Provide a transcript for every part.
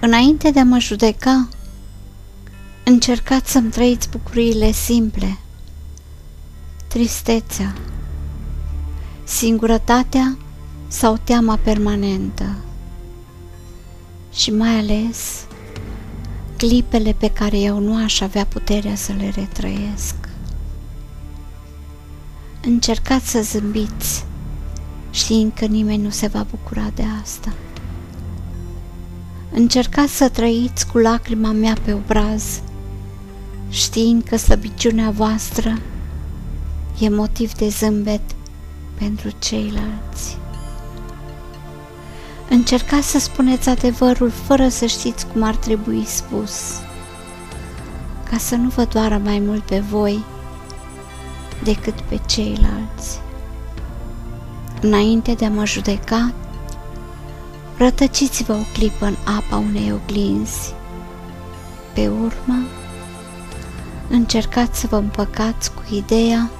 Înainte de a mă judeca, încercați să-mi trăiți bucuriile simple, tristețea, singurătatea sau teama permanentă și mai ales clipele pe care eu nu aș avea puterea să le retrăiesc. Încercați să zâmbiți, știind că nimeni nu se va bucura de asta. Încercați să trăiți cu lacrima mea pe obraz, știind că slăbiciunea voastră e motiv de zâmbet pentru ceilalți. Încercați să spuneți adevărul fără să știți cum ar trebui spus, ca să nu vă doară mai mult pe voi decât pe ceilalți. Înainte de a mă judeca, rătăciți-vă o clipă în apa unei oglinzi. Pe urmă, încercați să vă împăcați cu ideea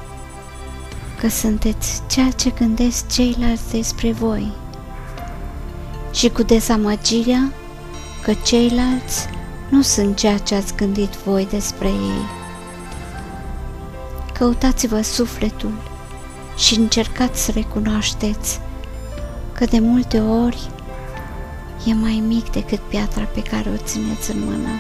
că sunteți ceea ce gândesc ceilalți despre voi și cu dezamăgirea că ceilalți nu sunt ceea ce ați gândit voi despre ei. Căutați-vă sufletul și încercați să recunoașteți că de multe ori e mai mic decât piatra pe care o țineți în mână.